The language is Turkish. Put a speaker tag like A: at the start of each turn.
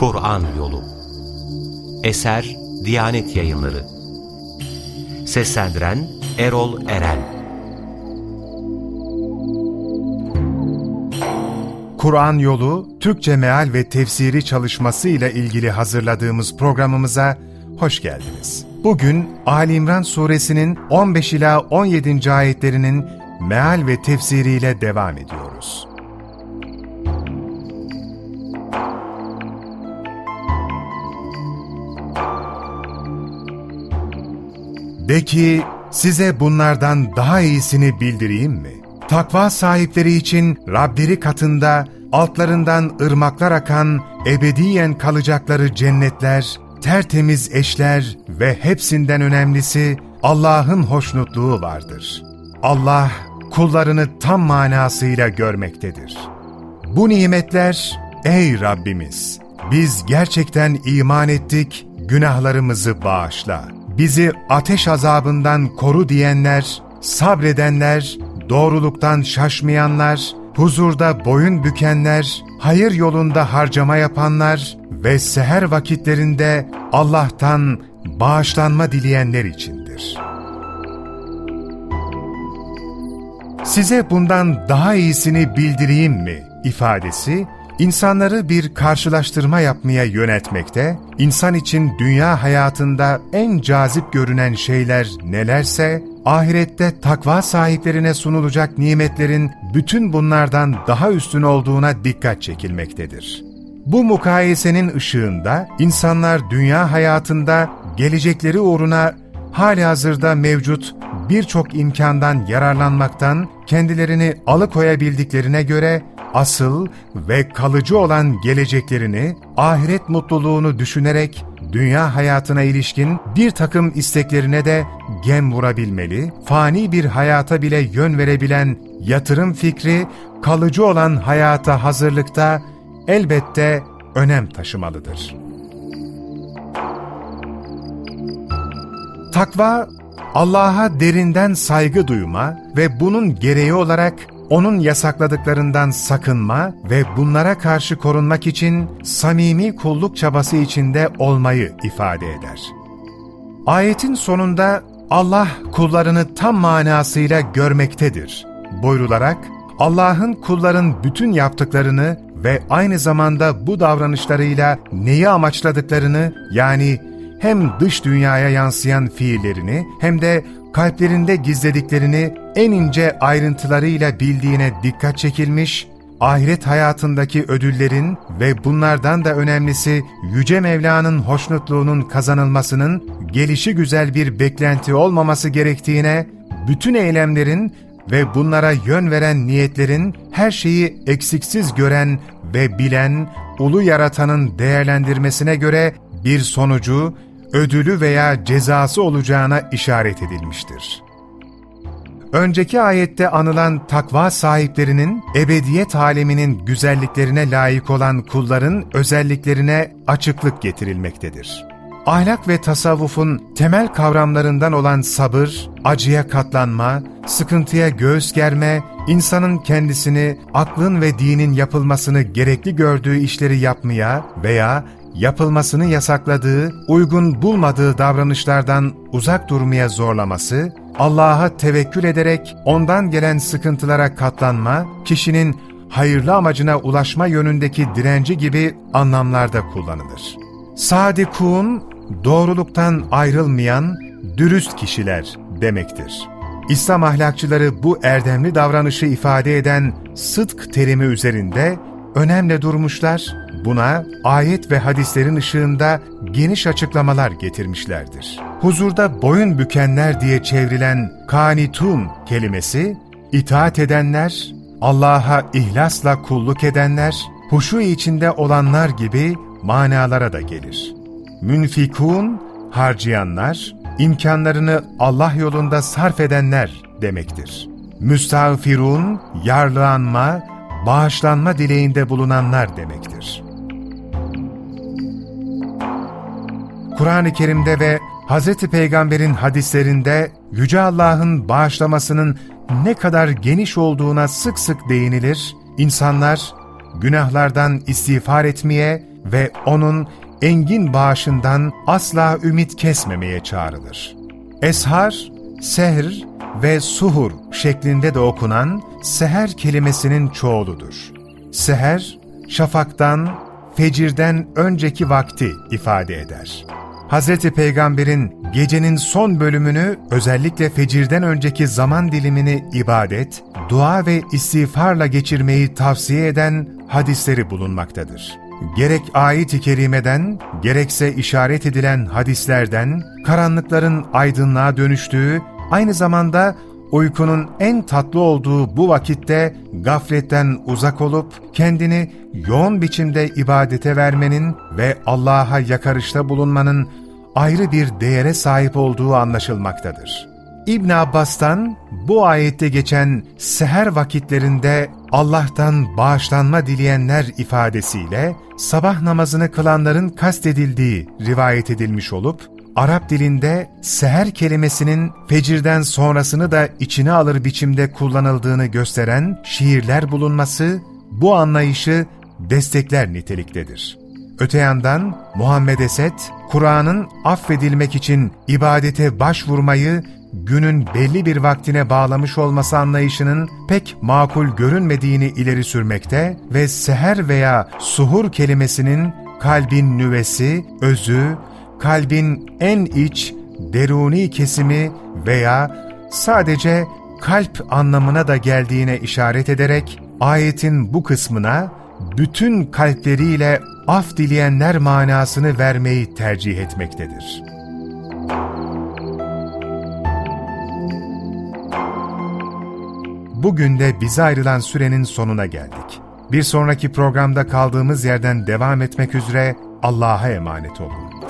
A: Kur'an Yolu Eser Diyanet Yayınları Seslendiren Erol Eren
B: Kur'an Yolu Türkçe Meal ve Tefsiri çalışması ile ilgili hazırladığımız programımıza hoş geldiniz. Bugün Ali İmran suresinin 15 ila 17. ayetlerinin meal ve tefsiriyle devam ediyoruz. De ki, size bunlardan daha iyisini bildireyim mi? Takva sahipleri için Rableri katında altlarından ırmaklar akan, ebediyen kalacakları cennetler, tertemiz eşler ve hepsinden önemlisi Allah'ın hoşnutluğu vardır. Allah kullarını tam manasıyla görmektedir. Bu nimetler, ey Rabbimiz! Biz gerçekten iman ettik, günahlarımızı bağışla. Bizi ateş azabından koru diyenler, sabredenler, doğruluktan şaşmayanlar, huzurda boyun bükenler, hayır yolunda harcama yapanlar ve seher vakitlerinde Allah'tan bağışlanma dileyenler içindir. Size bundan daha iyisini bildireyim mi ifadesi, insanları bir karşılaştırma yapmaya yöneltmekte, insan için dünya hayatında en cazip görünen şeyler nelerse, ahirette takva sahiplerine sunulacak nimetlerin bütün bunlardan daha üstün olduğuna dikkat çekilmektedir. Bu mukayesenin ışığında insanlar dünya hayatında gelecekleri uğruna hali hazırda mevcut birçok imkandan yararlanmaktan kendilerini alıkoyabildiklerine göre asıl ve kalıcı olan geleceklerini, ahiret mutluluğunu düşünerek dünya hayatına ilişkin bir takım isteklerine de gem vurabilmeli, fani bir hayata bile yön verebilen yatırım fikri, kalıcı olan hayata hazırlıkta elbette önem taşımalıdır. Takva, Allah'a derinden saygı duyma ve bunun gereği olarak onun yasakladıklarından sakınma ve bunlara karşı korunmak için samimi kulluk çabası içinde olmayı ifade eder. Ayetin sonunda Allah kullarını tam manasıyla görmektedir buyrularak Allah'ın kulların bütün yaptıklarını ve aynı zamanda bu davranışlarıyla neyi amaçladıklarını yani hem dış dünyaya yansıyan fiillerini hem de kalplerinde gizlediklerini en ince ayrıntılarıyla bildiğine dikkat çekilmiş, ahiret hayatındaki ödüllerin ve bunlardan da önemlisi Yüce Mevla'nın hoşnutluğunun kazanılmasının gelişi güzel bir beklenti olmaması gerektiğine, bütün eylemlerin ve bunlara yön veren niyetlerin her şeyi eksiksiz gören ve bilen, ulu yaratanın değerlendirmesine göre bir sonucu, ödülü veya cezası olacağına işaret edilmiştir. Önceki ayette anılan takva sahiplerinin ebediyet aleminin güzelliklerine layık olan kulların özelliklerine açıklık getirilmektedir. Ahlak ve tasavvufun temel kavramlarından olan sabır, acıya katlanma, sıkıntıya göğüs germe, insanın kendisini, aklın ve dinin yapılmasını gerekli gördüğü işleri yapmaya veya yapılmasını yasakladığı, uygun bulmadığı davranışlardan uzak durmaya zorlaması, Allah'a tevekkül ederek ondan gelen sıkıntılara katlanma, kişinin hayırlı amacına ulaşma yönündeki direnci gibi anlamlarda kullanılır. Sadikun, doğruluktan ayrılmayan, dürüst kişiler demektir. İslam ahlakçıları bu erdemli davranışı ifade eden sıdk terimi üzerinde önemli durmuşlar, buna ayet ve hadislerin ışığında geniş açıklamalar getirmişlerdir. Huzurda boyun bükenler diye çevrilen kanitun kelimesi, itaat edenler, Allah'a ihlasla kulluk edenler, huşu içinde olanlar gibi manalara da gelir. Münfikun, harcayanlar, imkanlarını Allah yolunda sarf edenler demektir. Müstağfirun, yarlıanma, bağışlanma dileğinde bulunanlar demektir. Kur'an-ı Kerim'de ve Hz. Peygamber'in hadislerinde Yüce Allah'ın bağışlamasının ne kadar geniş olduğuna sık sık değinilir, insanlar günahlardan istiğfar etmeye, ve O'nun engin bağışından asla ümit kesmemeye çağrılır. Eshar, sehr ve suhur şeklinde de okunan seher kelimesinin çoğuludur. Seher, şafaktan, fecirden önceki vakti ifade eder. Hz. Peygamber'in gecenin son bölümünü özellikle fecirden önceki zaman dilimini ibadet, dua ve istiğfarla geçirmeyi tavsiye eden hadisleri bulunmaktadır. Gerek ayet-i kerimeden, gerekse işaret edilen hadislerden, karanlıkların aydınlığa dönüştüğü, aynı zamanda uykunun en tatlı olduğu bu vakitte gafletten uzak olup kendini yoğun biçimde ibadete vermenin ve Allah'a yakarışta bulunmanın ayrı bir değere sahip olduğu anlaşılmaktadır. İbn Abbas'tan bu ayette geçen seher vakitlerinde Allah'tan bağışlanma dileyenler ifadesiyle sabah namazını kılanların kastedildiği rivayet edilmiş olup, Arap dilinde seher kelimesinin fecirden sonrasını da içine alır biçimde kullanıldığını gösteren şiirler bulunması bu anlayışı destekler niteliktedir. Öte yandan Muhammed Esed, Kur'an'ın affedilmek için ibadete başvurmayı günün belli bir vaktine bağlamış olması anlayışının pek makul görünmediğini ileri sürmekte ve seher veya suhur kelimesinin kalbin nüvesi, özü, kalbin en iç, deruni kesimi veya sadece kalp anlamına da geldiğine işaret ederek ayetin bu kısmına bütün kalpleriyle af dileyenler manasını vermeyi tercih etmektedir. Bugün de bize ayrılan sürenin sonuna geldik. Bir sonraki programda kaldığımız yerden devam etmek üzere Allah'a emanet olun.